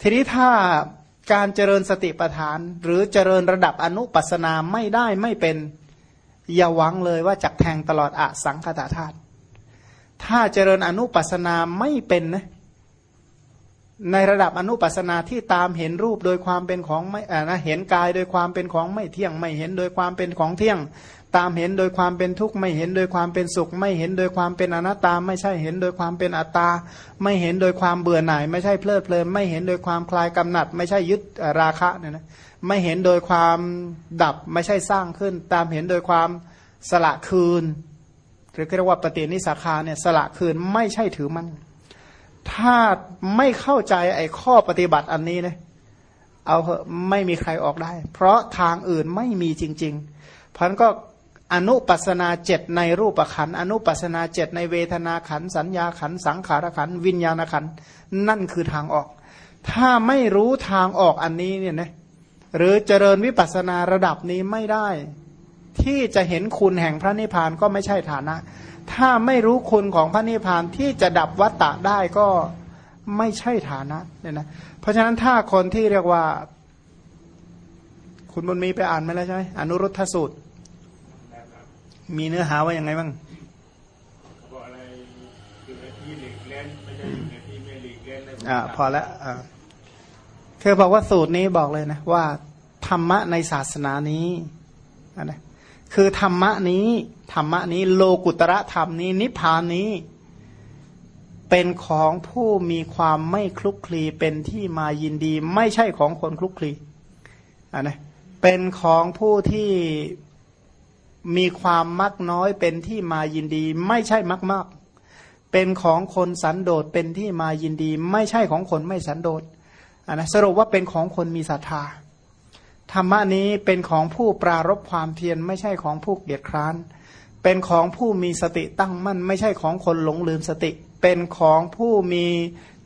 ทีนี้ถ้าการเจริญสติปัฏฐาน หรือเจริญระดับอนุปัสนาไม่ได้ไม่เป็นอย่าหวังเลยว่าจักแทงตลอดอสังคตาธาตุถ้าเจริญอนุปัสนาไม่เป็นนะ ในระดับอนุปัสนาที่ตามเห็นรูปโดยความเป็นของไม่นะเห็นกายโดยความเป็นของไม่เที่ยง ไม่เห็นโดยความเป็นของเที่ยง ตามเห็นโดยความเป็นทุกข์ไม่เห็นโดยความเป็นสุข ไม่เห็นโดยความเป็นอนัตตา ไม่ใช่เห็นโดยความเป็นอัตตา ไม่เห็นโดยความเบื่อหน่าย ไม่ใช่เพลิดเพลินไม่เห็นโดยความคลายกำหนัด ไม่ใช่ยึดราคะเนี่ยนะไม่เห็นโดยความดับไม่ใช่สร้างขึ้น ตามเห็นโดยความสละคืนหรือเรียกว่าปฏินิสาคาเนี่ยสละคืนไม่ใช่ถือมั่น ถ้าไม่เข้าใจไอ้ข้อปฏิบัติอันนี้นะเอาเหอะไม่มีใครออกได้ เพราะทางอื่นไม่มีจริง ๆ เพราะนั้นก็อนุปัสนาเจ็ดในรูปขันอนุปัสนาเจ็ดในเวทนาขันสัญญาขันสังขารขันวิญญาณขันนั่นคือทางออก ถ้าไม่รู้ทางออกอันนี้เนี่ยนะหรือเจริญวิปัสนาระดับนี้ไม่ได้ ที่จะเห็นคุณแห่งพระนิพพานก็ไม่ใช่ฐานะ ถ้าไม่รู้คุณของพระนิพพานที่จะดับวัตตะได้ก็ไม่ใช่ฐานะเนี่ยนะเพราะฉะนั้นถ้าคนที่เรียกว่า คุณบุญมีไปอ่านไหมแล้วใช่ไหมอนุรุทธสูตร มีเนื้อหาว่ายังไงบ้างอ่าพอแล้วอ่าคือบอกว่าสูตรนี้บอกเลยนะ ว่า ธรรมะในศาสนานี้นะ คือธรรมะนี้ธรรมะนี้โลกุตระธรรมนี้ นิพพานนี้ เป็นของผู้มีความไม่คลุกคลีเป็นที่มายินดี ไม่ใช่ของคนคลุกคลีอ่านะเป็นของผู้ที่มีความมักน้อยเป็นที่มายินดี ไม่ใช่มักมากเป็นของคนสันโดษเป็นที่มายินดี ไม่ใช่ของคนไม่สันโดษอ่านะสรุปว่าเป็นของคนมีศรัทธา ธรรมะนี้เป็นของผู้ปรารบความเพียรไม่ใช่ของผู้เกียจคร้าน เป็นของผู้มีสติตั้งมั่น ไม่ใช่ของคนหลงลืมสติ เป็นของผู้มี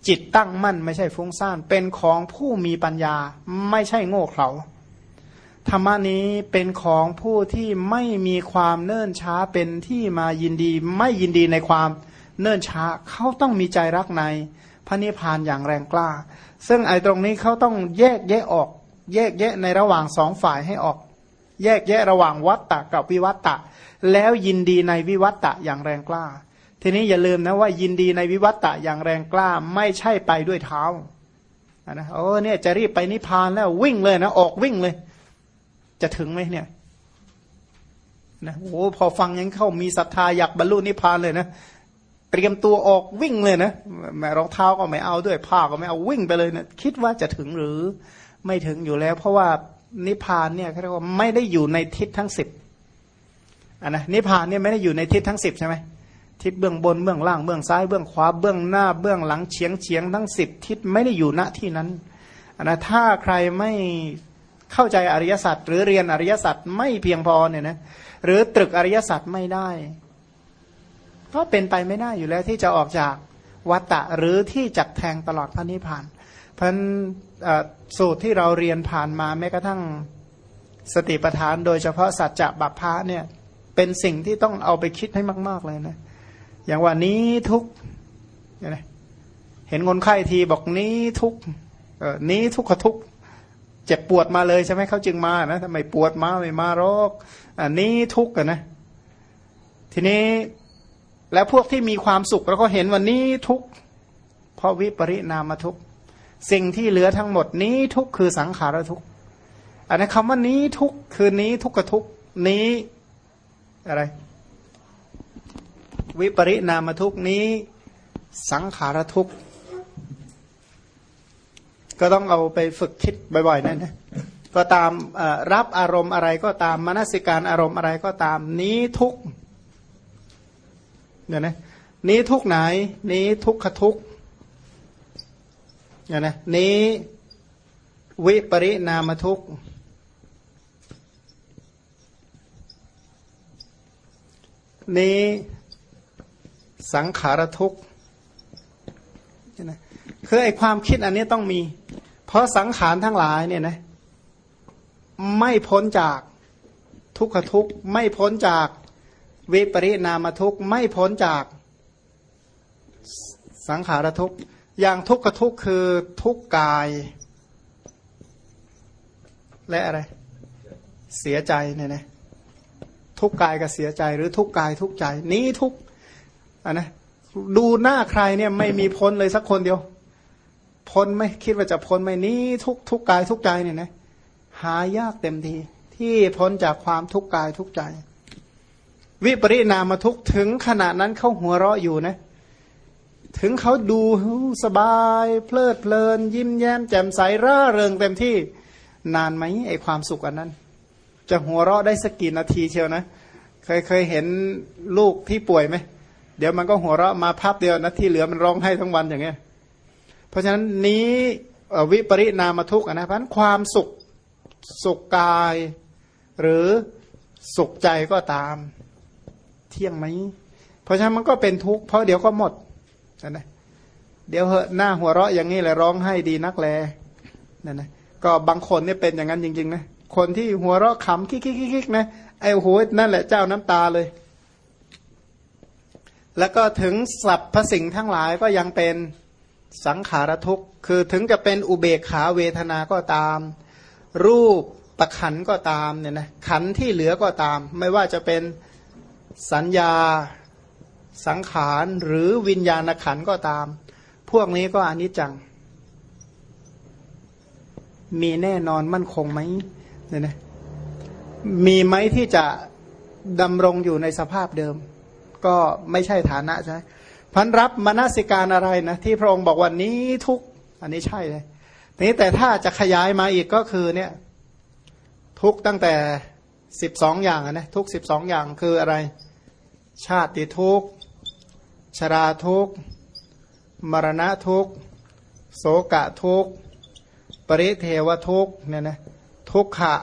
จิตตั้งมั่น ไม่ใช่ฟุ้งซ่าน เป็นของผู้มีปัญญาไม่ใช่โง่เขลาธรรมะนี้เป็นของผู้ที่ไม่มีความเนิ่นช้าเป็นที่มายินดี ไม่ยินดีในความเนิ่นช้าเขาต้องมีใจรักในพระนิพพานอย่างแรงกล้า ซึ่งไอ้ตรงนี้เขาต้องแยกแยะออก แยกแยะในระหว่างสองฝ่ายให้ออก แยกแยะระหว่างวัตตะกับวิวัตตะ แล้วยินดีในวิวัตตะอย่างแรงกล้า ทีนี้อย่าลืมนะว่ายินดีในวิวัตตะอย่างแรงกล้าไม่ใช่ไปด้วยเท้านะโอ้เนี่ยจะรีบไปนิพพานแล้ววิ่งเลยนะออกวิ่งเลย จะถึงไหมเนี่ยนะโอ้พอฟังยังเข้ามีศรัทธาอยากบรรลุนิพพานเลยนะเตรียมตัวออกวิ่งเลยนะแม่รองเท้าก็ไม่เอาด้วยผ้าก็ไม่เอาวิ่งไปเลยนะคิดว่าจะถึงหรือ ไม่ถึงอยู่แล้ว เพราะว่านิพพานเนี่ยเขาเรียกว่าไม่ได้อยู่ในทิศทั้งสิบอะนะนิพพานเนี่ยไม่ได้อยู่ในทิศทั้งสิบใช่ไหมทิศเบื้องบนเบื้องล่างเบื้องซ้ายเบื้องขวาเบื้องหน้าเบื้องหลังเฉียงเฉียงทั้งสิบทิศไม่ได้อยู่ณที่นั้นอะนะถ้าใครไม่เข้าใจอริยสัจหรือเรียนอริยสัจไม่เพียงพอเนี่ยนะหรือตรึกอริยสัจไม่ได้ ก็เป็นไปไม่ได้อยู่แล้วที่จะออกจากวัตตะหรือที่จักแทงตลอดพระนิพพาน พันสูตรที่เราเรียนผ่านมาแม้กระทั่งสติปัฏฐาน โดยเฉพาะสัจจะบัพพะเนี่ยเป็นสิ่งที่ต้องเอาไปคิดให้มาก ๆเลยนะ อย่างว่านี้ทุกเห็นคนไข้ทีบอกนี้ทุกเออนี้ทุกขทุกเจ็บปวดมาเลยใช่ไหมเขาจึงมานะทำไมปวดมาไม่มาโรคอันนี้ทุกข์นะ ทีนี้แล้วพวกที่มีความสุขแล้วก็เห็นวันนี้ทุกข์เพราะวิปริณามทุกข์ สิ่งที่เหลือทั้งหมดนี้ทุกคือสังขารทุกอันนี้คำว่านี้ทุกคือนี้ทุกขทุกนี้อะไร วิปริณามทุกนี้ สังขารทุกก็ต้องเอาไปฝึกคิดบ่อยๆนั่นนะก็ตามรับอารมณ์อะไรก็ตามมนสิการอารมณ์อะไรก็ตามนี้ทุกเนี่ยนะนี้ทุกไหน นี้ทุกขทุก นี่ยนะนี้วิปริณามทุกนี้สังขารทุกเนี่ยนะคือไอความคิดอันนี้ต้องมี เพราะสังขารทั้งหลายเนี่ยนะไม่พ้นจากทุกขทุกไม่พ้นจากวิปริณามทุกไม่พ้นจากสังขารทุก อย่างทุกขทุกคือทุกกาย และอะไร เสียใจเนี่ยนะทุกกายกับเสียใจ หรือทุกกายทุกใจ นี้ทุกอันนะดูหน้าใครเนี่ยไม่มีพ้นเลยสักคนเดียว พ้นไม่คิดว่าจะพ้นไหมนี้ทุกทุกกายทุกใจเนี่ยนะหายากเต็มที ที่พ้นจากความทุกกายทุกใจ วิปริณามทุกถึงขณะนั้นเขาหัวเราะอยู่นะ ถึงเขาดูสบาย เพลิดเพลิน ยิ้มแย้มแจ่มใสร่าเริงเต็มที่นานไหมไอความสุขอันนั้น จะหัวเราะได้สักกี่นาทีเชียวนะ เคยเคยเห็นลูกที่ป่วยไหมเดี๋ยวมันก็หัวเราะมาพับเดียวนะที่เหลือมันร้องไห้ทั้งวันอย่างเงี้ย เพราะฉะนั้นนี้วิปริณามทุกข์นะพราะความสุขสุขกาย หรือสุขใจก็ตาม เที่ยงไหมเพราะฉะนั้นมันก็เป็นทุกข์เพราะเดี๋ยวก็หมด นั่นนะเดี๋ยวเหอะหน้าหัวเราะอย่างนี้แหละร้องไห้ดีนักแลนั่นนะก็บางคนเนี่ยเป็นอย่างนั้นจริงๆนะคนที่หัวเราะขำคิกๆๆนะไอ้โหนั่นแหละเจ้าน้ำตาเลย แล้วก็ถึงสัพพสิ่งทั้งหลายก็ยังเป็นสังขารทุกข์ คือถึงจะเป็นอุเบกขาเวทนาก็ตาม รูปประขันก็ตามเนี่ยนะขันที่เหลือก็ตาม ไม่ว่าจะเป็นสัญญา สังขารหรือวิญญาณขันก็ตาม พวกนี้ก็อนิจจัง มีแน่นอนมั่นคงไหมเนี่ยนะมีไหมที่จะดำรงอยู่ในสภาพเดิม ก็ไม่ใช่ฐานะใช่พันรับมนสิการอะไรนะ ที่พระองค์บอกว่านี้ทุกอันนี้ใช่เลยทีนี้แต่ถ้าจะขยายมาอีกก็คือเนี่ย ทุกตั้งแต่สิบสองอย่างนะทุกสิบสองอย่างคืออะไร ชาติทุก ชราทุกมรณะทุกโสกะทุกปริเทวทุกเนี่ยนะทุกขะ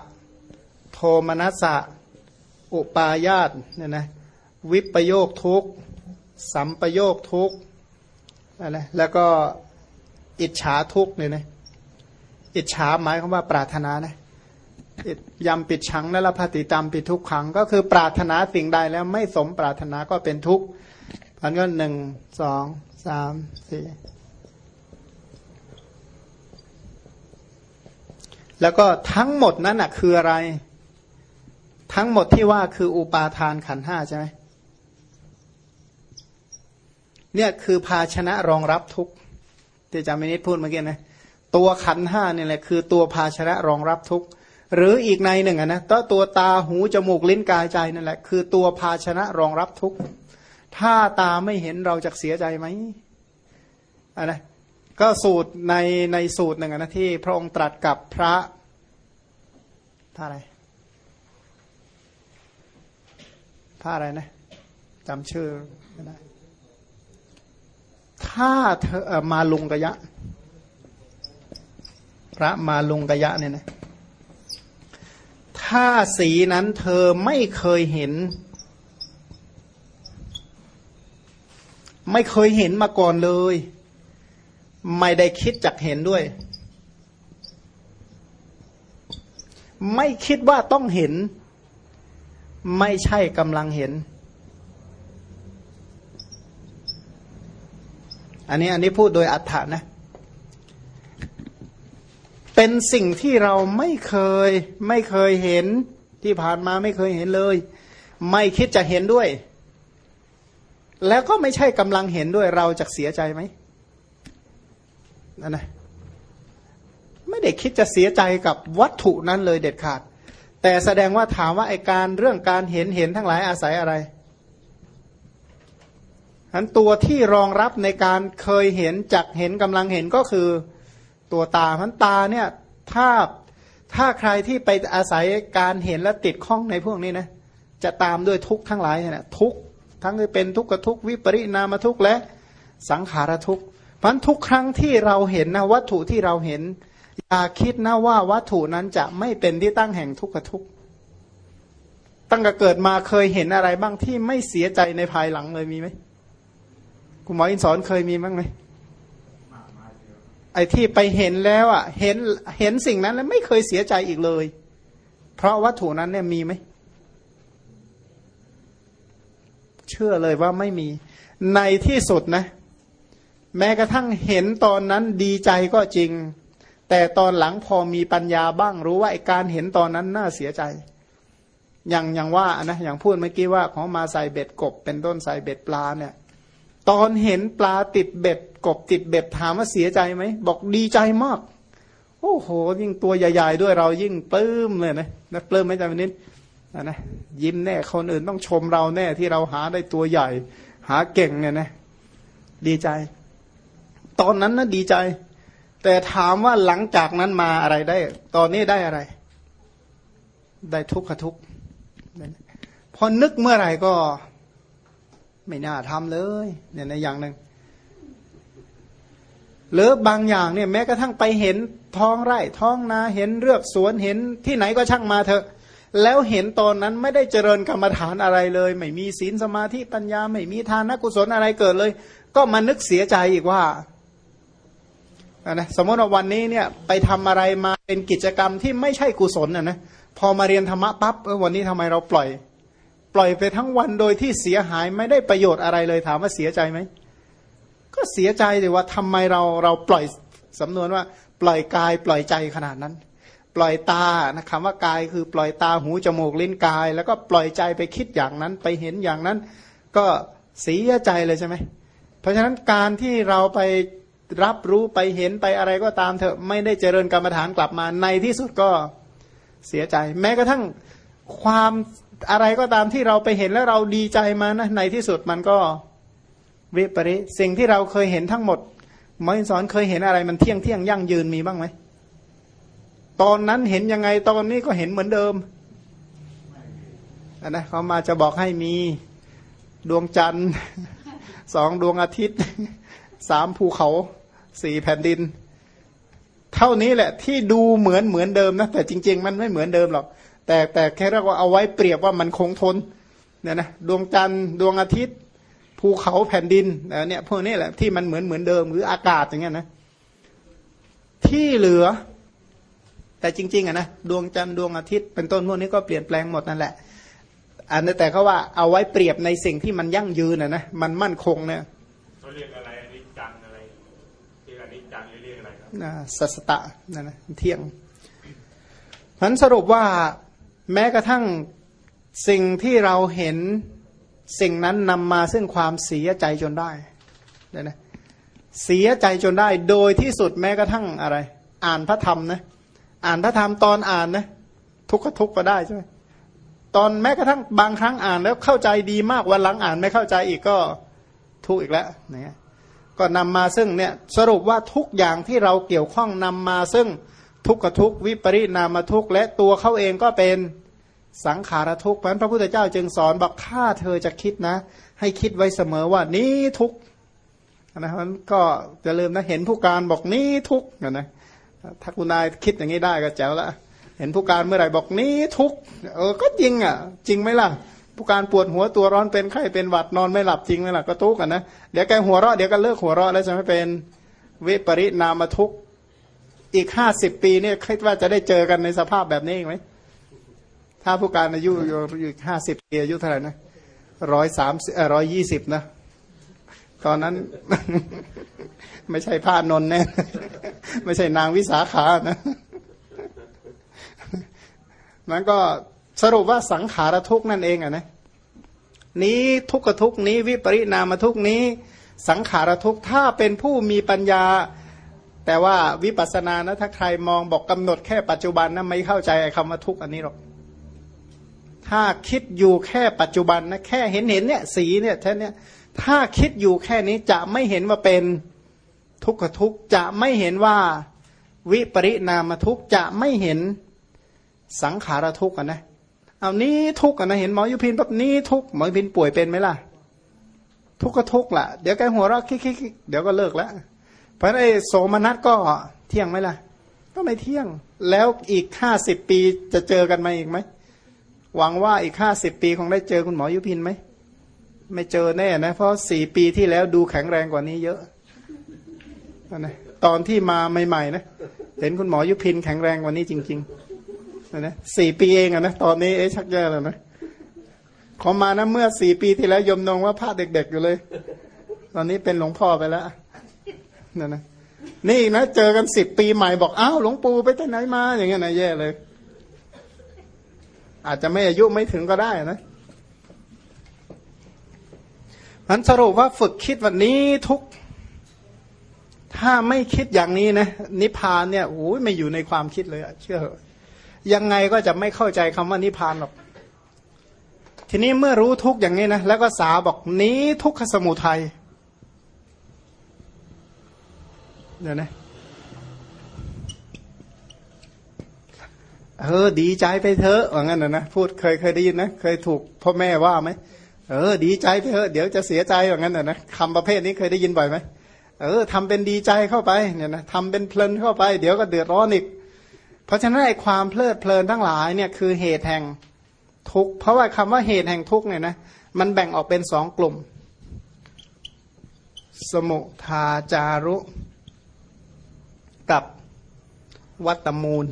โทมนัสสะ อุปายาตเนี่ยนะวิปโยคทุกสัมปโยคทุกอะไรแล้วก็อิจฉาทุกเนี่ยนะอิจฉาหมายคำว่าปรารถนานะยำปิดชังและละพติตามปิดทุกขัง ก็คือปรารถนาสิ่งใดแล้วไม่สมปรารถนาก็เป็นทุกข์ อันก็หนึ่งสองสามสี่แล้วก็ทั้งหมดนั้นอะคืออะไร ทั้งหมดที่ว่าคืออุปาทานขันห้าใช่ไหมเนี่ยคือภาชนะรองรับทุกที่จามินิดพูดเมื่อกี้นะตัวขันห้าเนี่ยแหละคือตัวภาชนะรองรับทุกหรืออีกในหนึ่งนะตัวตัวตาหูจมูกลิ้นกายใจนั่นแหละ คือตัวภาชนะรองรับทุก ถ้าตาไม่เห็นเราจะเสียใจไหมอันนะก็สูตรในในสูตรหนึ่งนะที่ พระองค์ตรัสกับพระพระอะไรพระอะไรนะจำชื่อไม่ได้ถ้าเธอมาลุงกะยะ พระมาลุงกะยะเนี่ยนะถ้าสีนั้นเธอไม่เคยเห็น ไม่เคยเห็นมาก่อนเลย ไม่ได้คิดจักเห็นด้วย ไม่คิดว่าต้องเห็น ไม่ใช่กำลังเห็น อันนี้อันนี้พูดโดยอัฏฐานะ เป็นสิ่งที่เราไม่เคย ไม่เคยเห็นที่ผ่านมาไม่เคยเห็นเลย ไม่คิดจะเห็นด้วย แล้วก็ไม่ใช่กำลังเห็นด้วยเราจะเสียใจไหมนั่นนะไม่ได้คิดจะเสียใจกับวัตถุนั้นเลยเด็ดขาด แต่แสดงว่าถามว่าไอการเรื่องการเห็นเห็นทั้งหลายอาศัยอะไรอันตัวที่รองรับในการเคยเห็นจักเห็นกำลังเห็นก็คือตัวตาพันตาเนี่ยถ้าถ้าใครที่ไปอาศัยการเห็นและติดข้องในพวกนี้นะจะตามด้วยทุกทั้งหลายเนี่ยทุก ทั้งที่เป็นทุกขทุกวิปริณามทุกและสังขารทุกพันทุกครั้งที่เราเห็นนะวัตถุที่เราเห็น อย่าคิดนะว่าวัตถุนั้นจะไม่เป็นที่ตั้งแห่งทุกขทุกตั้งแต่เกิดมาเคยเห็นอะไรบ้างที่ไม่เสียใจในภายหลังเลยมีไหมคุณหมออินสอนเคยมีบ้างไหมไอ้ที่ไปเห็นแล้วอะ เห็นเห็นสิ่งนั้นแล้วไม่เคยเสียใจอีกเลย เพราะวัตถุนั้นเนี่ยมีไหม เชื่อเลยว่าไม่มี ในที่สุดนะ แม้กระทั่งเห็นตอนนั้นดีใจก็จริง แต่ตอนหลังพอมีปัญญาบ้างรู้ว่าไอการเห็นตอนนั้นน่าเสียใจ อย่างอย่างว่านะอย่างพูดเมื่อกี้ว่าของมาใส่เบ็ดกบ เป็นต้นใส่เบ็ดปลาเนี่ย ตอนเห็นปลาติดเบ็ดกบติดเบ็ดถามว่าเสียใจไหมบอกดีใจมาก โอ้โห ยิ่งตัวใหญ่ ๆ ด้วยเรายิ่งปลื้มเลยนะนะปลื้มไหมจ๊ะวันนี้ นะยิ้มแน่คนอื่นต้องชมเราแน่ที่เราหาได้ตัวใหญ่ หาเก่งเนี่ยนะดีใจ ตอนนั้นนะดีใจ แต่ถามว่าหลังจากนั้นมาอะไรได้ ตอนนี้ได้อะไร ได้ทุกขทุกพอนึกเมื่อไหร่ก็ ไม่น่าทำเลย เนี่ยในอย่างหนึ่งหรือบางอย่างเนี่ยแม้กระทั่งไปเห็นท้องไร่ ท้องนาเห็นเรือกสวนเห็นที่ไหนก็ช่างมาเถอะ แล้วเห็นตอนนั้นไม่ได้เจริญกรรมฐานอะไรเลย ไม่มีศีลสมาธิปัญญา ไม่มีทานกุศลอะไรเกิดเลย ก็มานึกเสียใจอีกว่านะสมมติว่าวันนี้เนี่ยไปทำอะไรมาเป็นกิจกรรมที่ไม่ใช่กุศลนะนะพอมาเรียนธรรมะปั๊บวันนี้ทำไมเราปล่อย ปล่อยไปทั้งวันโดยที่เสียหายไม่ได้ประโยชน์อะไรเลยถามว่าเสียใจไหมก็เสียใจเลยว่าทำไมเราเราปล่อยสำนวนว่า ปล่อยกายปล่อยใจขนาดนั้น ปล่อยตานะคำว่ากายคือปล่อยตาหูจมูกลิ้นกาย แล้วก็ปล่อยใจไปคิดอย่างนั้นไปเห็นอย่างนั้น ก็เสียใจเลยใช่ไหมเพราะฉะนั้นการที่เราไปรับรู้ไปเห็นไปอะไรก็ตามเถอะไม่ได้เจริญกรรมฐานกลับมาในที่สุดก็เสียใจ แม้กระทั่งความอะไรก็ตามที่เราไปเห็นแล้วเราดีใจมานะในที่สุดมันก็วิปริสิ่งที่เราเคยเห็นทั้งหมดมอสอนเคยเห็นอะไรมันเที่ยงเที่ยงยั่งยืนมีบ้างไหม ตอนนั้นเห็นยังไงตอนนี้ก็เห็นเหมือนเดิมอันนะเขามาจะบอกให้มีดวงจันทร์สองดวงอาทิตย์สามภูเขาสี่แผ่นดิน เท่านี้แหละที่ดูเหมือนเหมือนเดิมนะแต่จริง ๆ มันไม่เหมือนเดิมหรอก แต่แต่แค่เราก็เอาไว้เปรียบว่ามันคงทนเนี่ยนะดวงจันทร์ดวงอาทิตย์ ภูเขาแผ่นดินเนี่ยพวกนี้แหละที่มันเหมือนเหมือนเดิมหรืออากาศอย่างเงี้ยนะที่เหลือ แต่จริงๆอะนะดวงจันทร์ดวงอาทิตย์เป็นต้นพวกนี้ก็เปลี่ยนแปลงหมดนั่นแหละ อันนี้แต่เขาว่าเอาไว้เปรียบในสิ่งที่มันยั่งยืนอะนะมันมั่นคงเนี่ยเขาเรียกอะไรอันนี้จังอะไรที่อันนี้จังเรียกอะไรครับนะสัสตะนั่นนะเที่ยงพันสรุปว่าแม้กระทั่งสิ่งที่เราเห็นสิ่งนั้นนำมาซึ่งความเสียใจจนได้เนี่ยนะเสียใจจนได้โดยที่สุดแม้กระทั่งอะไร อ่านพระธรรมนะ อ่านพระธรรมตอนอ่านนะทุกข์ก็ทุกข์ก็ได้ใช่ไหมตอนแม้กระทั่งบางครั้งอ่านแล้วเข้าใจดีมากวันหลังอ่านไม่เข้าใจอีกก็ทุกข์อีกแล้วเนี่ยก็นำมาซึ่งเนี่ยสรุปว่าทุกอย่างที่เราเกี่ยวข้องนำมาซึ่งทุกขทุกวิปริณามทุกและตัวเขาเองก็เป็นสังขารทุกข์เพราะพระพุทธเจ้าจึงสอนบอกถ้าเธอจะคิดนะ ให้คิดไว้เสมอว่านี้ทุกนะครับก็จะลืมนะเห็นผู้การบอกนี้ทุกนะ ถ้าคุณนายคิดอย่างนี้ได้ก็แจ๋วละเห็นผู้การเมื่อไหร่บอกนี้ทุกเออก็จริงอะ จริงไหมล่ะ ผู้การปวดหัวตัวร้อนเป็นไข้เป็นหวัดนอนไม่หลับจริงไหมล่ะก็ทุกข์กันนะเดี๋ยวแกหัวเราะเดี๋ยวก็เลิกหัวเราะแล้วจะไม่เป็นวิปริณามทุกข์อีกห้าสิบปีเนี่ยคิดว่าจะได้เจอกันในสภาพแบบนี้ไหมถ้าผู้การอายุอยู่ห้าสิบปีอายุเท่าไหร่นะร้อยสามเออร้อยยี่สิบนะ ตอนนั้นไม่ใช่พระนนท์แน่ไม่ใช่นางวิสาขานะมันก็สรุปว่าสังขารทุกนั่นเองอะนะนี้ทุกขทุกนี้วิปริณามทุกนี้ สังขารทุกถ้าเป็นผู้มีปัญญา แต่ว่าวิปัสสนานะถ้าใครมองบอกกำหนดแค่ปัจจุบันนะไม่เข้าใจคำว่าทุกอันนี้หรอกถ้าคิดอยู่แค่ปัจจุบันนะแค่เห็นเห็นเนี่ยสีเนี่ยแท่นี้ ถ้าคิดอยู่แค่นี้จะไม่เห็นว่าเป็นทุกขทุกจะไม่เห็นว่าวิปริณามทุกจะไม่เห็นสังขารทุกข์นะเอานี้ทุกข์นะเห็นหมอยุพินแบบนี้ทุกข์หมอยุพินป่วยเป็นไหมล่ะ ทุกข์ก็ทุกข์ละเดี๋ยวแกหัวเราะคิกเดี๋ยวก็เลิกแล้วเพราะไอ้โสมนัสก็เที่ยงไหมล่ะ ก็ไม่เที่ยง แล้วอีกห้าสิบปีจะเจอกันมาอีกไหมหวังว่าอีกห้าสิบปีคงได้เจอคุณหมอยุพินไหม ไม่เจอแน่นะ เพราะสี่ปีที่แล้วดูแข็งแรงกว่านี้เยอะนะตอนที่มาใหม่ๆนะเห็นคุณหมอยุพินแข็งแรงกว่านี้จริงๆนะสี่ปีเองอะนะตอนนี้เอ๊ชักแย่แล้วนะขอมานะเมื่อสี่ปีที่แล้วยมนงว่าพระเด็กๆอยู่เลย ตอนนี้เป็นหลวงพ่อไปแล้วนี่ยนะนี่นะเจอกันสิบปีใหม่บอกอ้าวหลวงปู่ไปที่ไหนมา อย่างเงี้ยนะแย่เลย อาจจะไม่อายุไม่ถึงก็ได้นะ มันสรุปว่าฝึกคิดวันนี้ทุก ถ้าไม่คิดอย่างนี้นะ นิพพานเนี่ยโอ้ยไม่อยู่ในความคิดเลยอะเชื่อยังไงก็จะไม่เข้าใจคำว่านิพพานหรอก ทีนี้เมื่อรู้ทุกอย่างนี้นะแล้วก็สาบอกนี้ทุกขสมุทัยเดี๋ยวนะเออดีใจไปเถอะว่างั้นนะนะพูดเคยเคยได้ยินนะ เคยถูกพ่อแม่ว่าไหม เออ ดีใจไปเถอะเดี๋ยวจะเสียใจว่างนั้นนะนะคำประเภทนี้เคยได้ยินบ่อยไหมเออทำเป็นดีใจเข้าไปเนี่ยนะทำเป็นเพลินเข้าไป เดี๋ยวก็เดือดร้อนอีก เพราะฉะนั้นไอ้ความเพลิดเพลินทั้งหลายเนี่ยคือเหตุแห่งทุกข์เพราะว่าคำว่าเหตุแห่งทุกข์เนี่ยนะมันแบ่งออกเป็นสองกลุ่ม สมุทาจารุ กับวัตมูล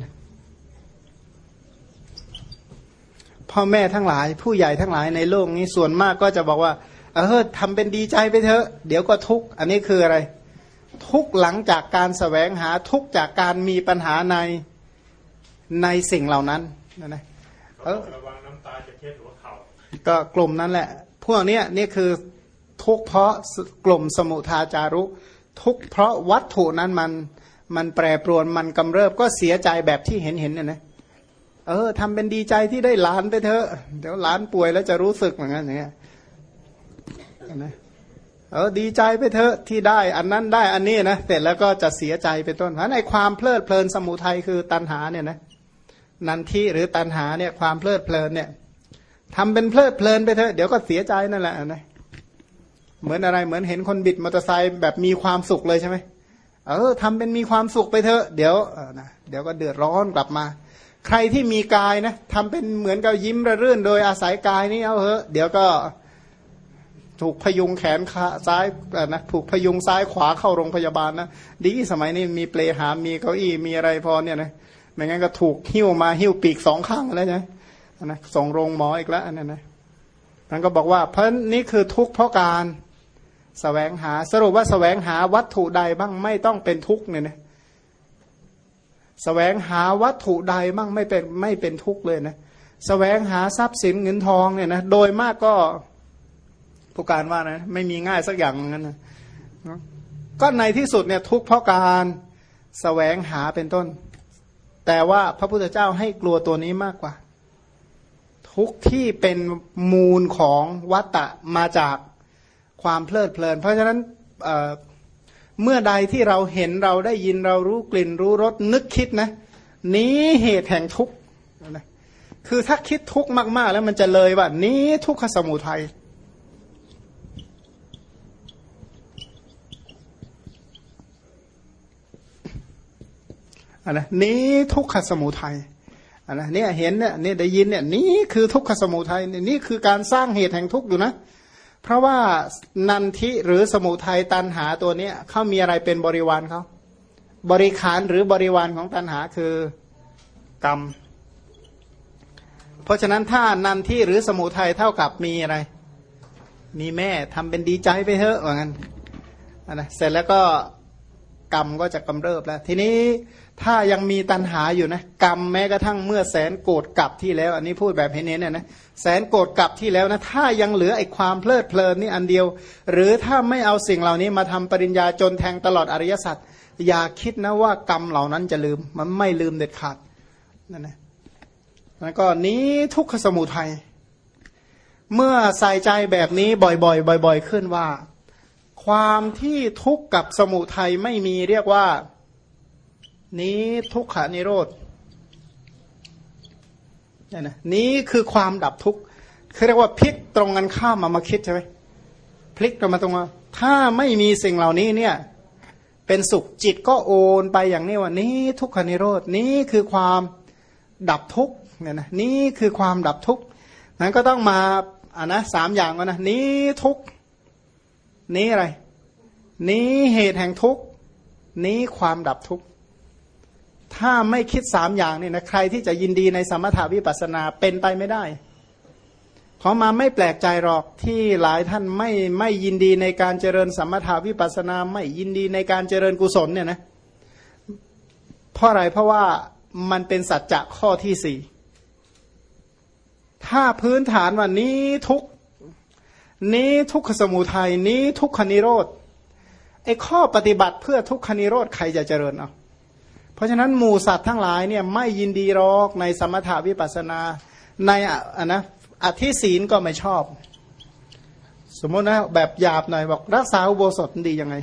พ่อแม่ทั้งหลาย ผู้ใหญ่ทั้งหลายในโลกนี้ส่วนมากก็จะบอกว่า เออทำเป็นดีใจไปเถอะ เดี๋ยวก็ทุกข์อันนี้คืออะไร ทุกข์หลังจากการสแสวงหาทุกข์จากการมีปัญหาในในสิ่งเหล่านั้นนะนะเออระวังน้ำตาจะเช็ดหัวเขาก็กลุ่มนั้นแหละ พวกนี้นี่คือทุกเพราะกลุ่มสมุทาจารุ ทุกเพราะวัตถุนั้นมันมันแปรปรวนมันกำเริบก็เสียใจแบบที่เห็นเห็นเนี่ยนะ เออทำเป็นดีใจที่ได้หลานไปเถอะเดี๋ยวหลานป่วยแล้วจะรู้สึกเหมือนกันอย่างเงี้ยนะเออดีใจไปเถอะที่ได้ อันนั้นได้อันนี้นะเสร็จแล้วก็จะเสียใจเป็นต้นเพราะในความเพลิดเพลินสมุทัยคือตัณหาเนี่ยนะนันทีหรือตัณหาเนี่ยความเพลิดเพลินเนี่ยทำเป็นเพลิดเพลินไปเถอะเดี๋ยวก็เสียใจนั่นแหละนะเหมือนอะไรเหมือนเห็นคนบิดมอเตอร์ไซค์แบบมีความสุขเลยใช่ไหมเออทำเป็นมีความสุขไปเถอะเดี๋ยวนะเดี๋ยวก็เดือดร้อนกลับมา ใครที่มีกายนะทำเป็นเหมือนกับยิ้มระรื่น โดยอาศัยกายนี่เอาเถอะเดี๋ยวก็ถูกพยุงแขนขาซ้ายนะถูกพยุงซ้ายขวาเข้าโรงพยาบาลนะดีสมัยนี้มีเปลหามีเก้าอี้มีอะไรพอเนี่ยนะไม่งั้นก็ถูกหิ้วมาหิ้วปีกสองข้างแล้วใช่นะส่งโรงหมออีกแล้วอันนั้นนะท่านก็บอกว่าเพราะนี่คือทุกข์เพราะการสแสวงหาสรุปว่าสแสวงหาวัตถุใดบ้างไม่ต้องเป็นทุกข์เนี่ยนะ แสวงหาวัตถุใดบ้างไม่เป็นไม่เป็นทุกข์เลยนะสแสวงหาทรัพย์สินเงินทองเนี่ยนะโดยมากก็ผู้การว่านะไม่มีง่ายสักอย่างนั้นนะก็ในที่สุดเนี่ยทุกข์เพราะการสแสวงหาเป็นต้น แต่ว่าพระพุทธเจ้าให้กลัวตัวนี้มากกว่า ทุกที่เป็นมูลของวัตตะมาจากความเพลิดเพลิน เพราะฉะนั้น เมื่อใดที่เราเห็นเราได้ยินเรารู้กลิ่นรู้รสนึกคิดนะ นี้เหตุแห่งทุกข์นะคือถ้าคิดทุกข์มาก ๆ แล้วมันจะเลยว่านี้ทุกขสมุทัยอันนะนี้ทุกขสมุทัยอันนะเนี่ยเห็นเนี่ยเนี่ยได้ยินเนี่ยนี้คือทุกขสมุทัยนี่คือการสร้างเหตุแห่งทุกข์อยู่นะ เพราะว่านันทิหรือสมุทัยตันหาตัวเนี้ยเขามีอะไรเป็นบริวารเขาบริขารหรือบริวารของตันหาคือกรรม เพราะฉะนั้นถ้านันทิหรือสมุทัยเท่ากับมีอะไร มีแม่ทำเป็นดีใจไปเถอะว่างั้นนะเสร็จแล้วก็กรรมก็จะกำเริบแล้ว ทีนี้ ถ้ายังมีตัณหาอยู่นะกรรมแม้กระทั่งเมื่อแสนโกรธกลับที่แล้ว อันนี้พูดแบบเห็นเนี่ยนะแสนโกรธกลับที่แล้วนะถ้ายังเหลือไอ้ความเพลิดเพลินนี่อันเดียว หรือถ้าไม่เอาสิ่งเหล่านี้มาทำปริญญาจนแทงตลอดอริยสัจอย่าคิดนะว่ากรรมเหล่านั้นจะลืมมันไม่ลืมเด็ดขาดนั่นนะแล้วก็นี้ทุกขสมุทัยเมื่อใส่ใจแบบนี้บ่อยๆบ่อย ๆ ขึ้นว่า ความที่ทุกข์กับสมุทัยไม่มีเรียกว่า นี้ทุกขานิโรธนี่นะนี้คือความดับทุกข์คือเรียกว่าพลิกตรงกันข้ามมามาคิดใช่ไหมพลิกกันมาตรงว่าถ้าไม่มีสิ่งเหล่านี้เนี่ย เป็นสุขจิตก็โอนไปอย่างนี้ว่านี้ทุกขานิโรธนี้คือความดับทุกข์เนี่ยนะนี้คือความดับทุกข์นั้นก็ต้องมาอ่านะสามอย่างก่อนนะนี้ทุกข์นี้อะไร นี้เหตุแห่งทุกข์นี้ความดับทุกข์ ถ้าไม่คิดสามอย่างนี่นะใครที่จะยินดีในสมถาวิปัสนาเป็นไปไม่ได้เพอมาไม่แปลกใจหรอกที่หลายท่านไม่ไม่ยินดีในการเจริญสมถาวิปัสสนาไม่ยินดีในการเจริญกุศลเนี่ยนะเพราะอะไรเพราะว่ามันเป็นสัจจะข้อที่สี่ถ้าพื้นฐานว่านี้ทุกนี้ทุกขสมุทัยนี้ทุกขนิโรธไอ้ข้อปฏิบัติเพื่อทุกขนิโรธใครจะเจริญเอา เพราะฉะนั้นหมู่สัตว์ทั้งหลายเนี่ยไม่ยินดีรอกในสมถาวิปัสนา ในอะนะอธิศีลก็ไม่ชอบ สมมตินะแบบหยาบหน่อยบอกรักษาอุโบสถดียังไง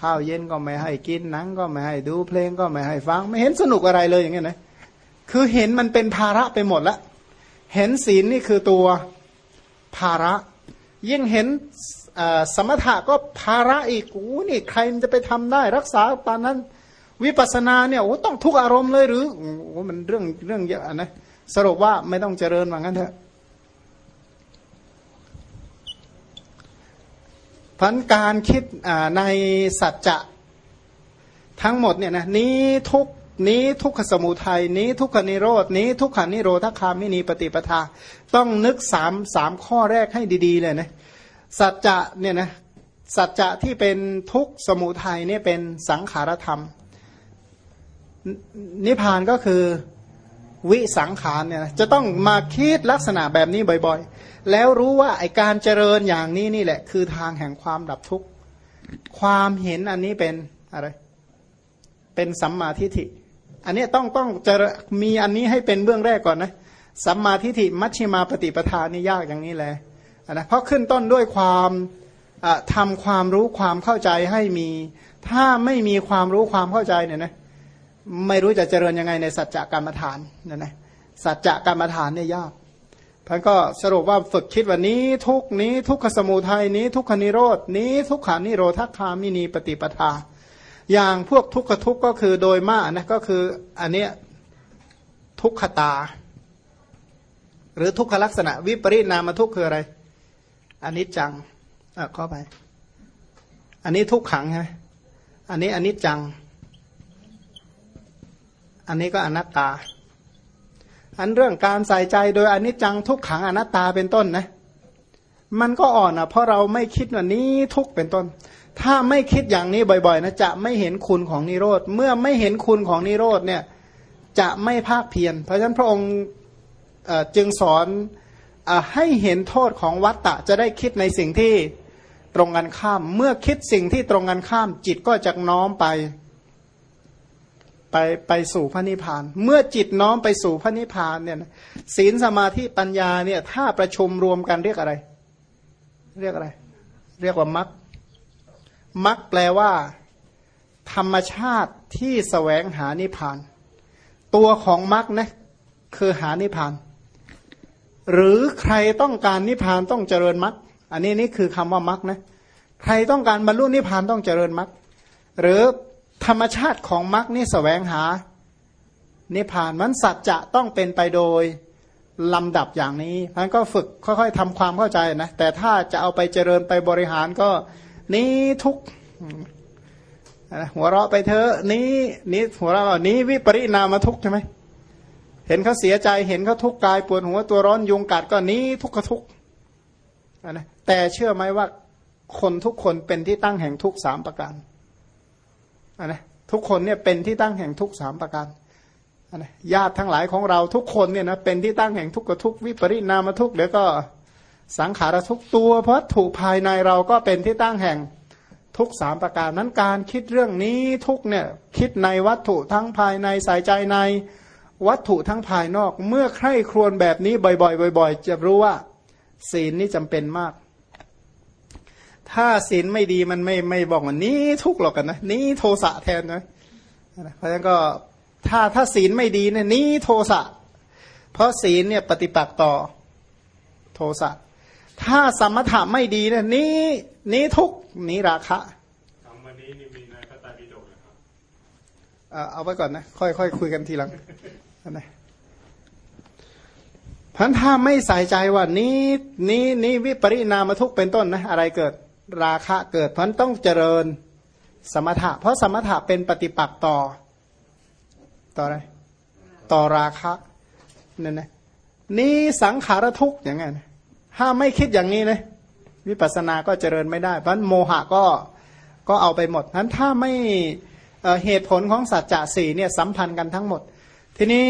ข้าวเย็นก็ไม่ให้กินหนังก็ไม่ให้ดูเพลงก็ไม่ให้ฟัง ไม่เห็นสนุกอะไรเลยอย่างเงี้ยนะคือเห็นมันเป็นภาระไปหมดแล้วเห็นศีลนี่คือตัวภาระ ยิ่งเห็นสมถะก็ภาระอีกโอ้นี่ใครมันจะไปทำได้ รักษาปานนั้น วิปัสสนาเนี่ยโอ้ต้องทุกอารมณ์เลยหรือโอ้มันเรื่องเรื่องเยอะนะสรุปว่าไม่ต้องเจริญว่างั้นเถอะพันการคิดในสัจจะทั้งหมดเนี่ยนะนี้ทุกนี้ทุกขสมุทัยนี้ทุกขนิโรดนี้ทุกขานิโรธคามินีปฏิปทา ต้องนึกสามสามข้อแรกให้ดีๆเลยนะสัจจะเนี่ยนะสัจจะที่เป็นทุกสมุทัยเนี่ยเป็นสังขารธรรม นิพพานก็คือวิสังขารเนี่ยจะต้องมาคิดลักษณะแบบนี้บ่อยๆ แล้วรู้ว่าไอการเจริญอย่างนี้นี่แหละ คือทางแห่งความดับทุกข์ ความเห็นอันนี้เป็นอะไร เป็นสัมมาทิฏฐิ อันนี้ต้องต้องจะมีอันนี้ให้เป็นเบื้องแรกก่อนนะ สัมมาทิฏฐิมัชฌิมาปฏิปทานี่ยากอย่างนี้แหละนะเพราะขึ้นต้นด้วยความทำความรู้ความเข้าใจให้มี ถ้าไม่มีความรู้ความเข้าใจเนี่ยนะ ไม่รู้จะเจริญยังไงในสัจจะกรรมฐานนะนะสัจจะกรรมฐานเนี่ยยากท่านก็สรุปว่าฝึกคิดว่านี้ทุกนี้ทุกขสมุทัยนี้ทุกขนิโรดนี้ทุกขานิโรธคามินีปฏิปทา อย่างพวกทุกขทุกก็คือโดยมากนะก็คืออันเนี้ยทุกขตา หรือทุกขลักษณะ วิปริณามทุกคืออะไรอันนี้จังอะเข้าไป อันนี้ทุกขังใช่ไหมอันนี้อันนี้จัง อันนี้ก็อนัตตา อันเรื่องการใส่ใจโดยอนิจจังทุกขังอนัตตาเป็นต้นนะ มันก็อ่อนอะ เพราะเราไม่คิดว่านี้ทุกเป็นต้น ถ้าไม่คิดอย่างนี้บ่อยๆ นะจะไม่เห็นคุณของนิโรธ เมื่อไม่เห็นคุณของนิโรธเนี่ย จะไม่ภาคเพียร เพราะฉะนั้นพระองค์จึงสอนอให้เห็นโทษของวัตตะจะได้คิดในสิ่งที่ตรงกันข้าม เมื่อคิดสิ่งที่ตรงกันข้ามจิตก็จะน้อมไป ไปไปสู่พระนิพพาน เมื่อจิตน้อมไปสู่พระนิพพานเนี่ยศีลสมาธิปัญญาเนี่ยถ้าประชุมรวมกันเรียกอะไร เรียกอะไร เรียกว่ามัคมัคแปลว่า ธรรมชาติที่แสวงหานิพพาน ตัวของมัคนะคือหานิพพาน หรือใครต้องการนิพพานต้องเจริญมัคอันนี้นี่คือคำว่ามัคนะใครต้องการบรรลุนิพพานต้องเจริญมัคหรือ ธรรมชาติของมรรคนี่สแสวงหานิพพานมันสัจจะต้องเป็นไปโดยลำดับอย่างนี้มันก็ฝึกค่อยๆทำความเข้าใจนะ แต่ถ้าจะเอาไปเจริญไปบริหารก็นี้ทุกหัวเราะไปเถอะนี้นี้หัวเราะนี้วิปริณามาทุกใช่ไหมเห็นเขาเสียใจเห็นเขาทุกข์กายปวดหัวตัวร้อนยุงกัดก็นี้ทุกข์ทุกข์นะแต่เชื่อไหมว่าคนทุกคนเป็นที่ตั้งแห่งทุกสามประการ นะทุกคนเนี่ยเป็นที่ตั้งแห่งทุกสามประการนะญาติทั้งหลายของเราทุกคนเนี่ยนะเป็นที่ตั้งแห่งทุกขทุกวิปริณามทุกเดี๋ยวก็สังขารทุกตัว เพราะถูกภายในเราก็เป็นที่ตั้งแห่งทุกสามประการนั้นการคิดเรื่องนี้ทุกเนี่ยคิดในวัตถุทั้งภายในใส่ใจในวัตถุทั้งภายนอก เมื่อใคร่ครวญแบบนี้บ่อยๆบ่อย ๆ จะรู้ว่าศีลนี่จำเป็นมาก ถ้าศีลไม่ดีมันไม่ไม่บอกว่านี้ทุกหรอกกันนะนี้โทสะแทนนะเพราะฉะนั้นก็ถ้าถ้าศีลไม่ดีเนี่ยนี้โทสะ เพราะศีลเนี่ยปฏิปักษ์ต่อโทสะ ถ้าสมถะไม่ดีเนี่ยนี้นี้ทุกนี้ราคะคำวันนี้นี่มีในพระไตรปิฎกนะครับเอาไว้ก่อนนะค่อยค่อยคุยกันทีหลังนะพันถ้าไม่ใส่ใจว่านี้นี้นี้วิปริณามทุกเป็นต้นนะอะไรเกิด ราคะเกิดเพราะต้องเจริญสมถะ เพราะสมถะเป็นปฏิปักษ์ต่อ ต่ออะไร ต่อราคะนี่นนะนี่สังขารทุกข์อย่างไงถ้าไม่คิดอย่างนี้นะวิปัสสนาก็เจริญไม่ได้ เพราะโมหะก็ก็เอาไปหมดนั้นถ้าไม่เหตุผลของสัจจะสี่เนี่ยสัมพันธ์กันทั้งหมด ทีนี้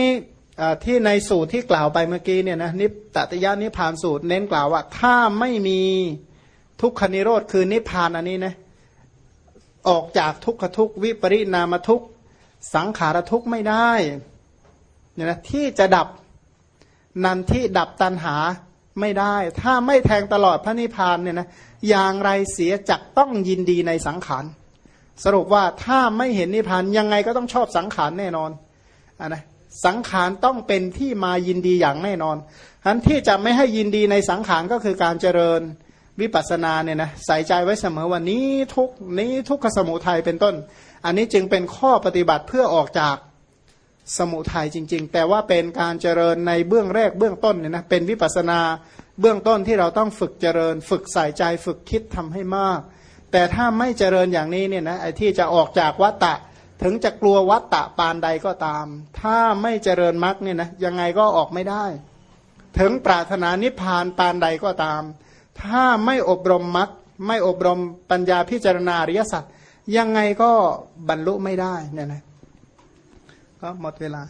ที่ในสูตรที่กล่าวไปเมื่อกี้เนี่ยนะนิตติยานิพานสูตรเน้นกล่าวว่า ถ้าไม่มี ทุกขนิโรธคือนิพพานอันนี้นะออกจากทุกขทุกวิปริณามทุกสังขารทุกไม่ได้เนี่ยนะที่จะดับนันที่ดับตันหาไม่ได้ ถ้าไม่แทงตลอดพระนิพพานเนี่ยนะอย่างไรเสียจักต้องยินดีในสังขารสรุปว่าถ้าไม่เห็นนิพพานยังไงก็ต้องชอบสังขารแน่นอนอนนะสังขารต้องเป็นที่มายินดีอย่างแน่นอนฉะนั้นที่จะไม่ให้ยินดีในสังขารก็คือการเจริญ วิปัสสนาเนี่ยนะใส่ใจไว้เสมอว่านี้ทุกนี้ทุกขสมุทัยเป็นต้น อันนี้จึงเป็นข้อปฏิบัติเพื่อออกจากสมุทัยจริง ๆ แต่ว่าเป็นการเจริญในเบื้องแรกเบื้องต้นเนี่ยนะเป็นวิปัสนาเบื้องต้นที่เราต้องฝึกเจริญ ฝึกใส่ใจฝึกคิดทำให้มาก แต่ถ้าไม่เจริญอย่างนี้เนี่ยนะไอ้ที่จะออกจากวัตตะ ถึงจะกลัววัตตะปานใดก็ตาม ถ้าไม่เจริญมรรคเนี่ยนะยังไงก็ออกไม่ได้ ถึงปรารถนานิพพานปานใดก็ตาม ถ้าไม่อบรมมรรคไม่อบรมปัญญาพิจารณาอริยสัจยังไงก็บรรลุไม่ได้เนี่ยนะก็หมดเวลา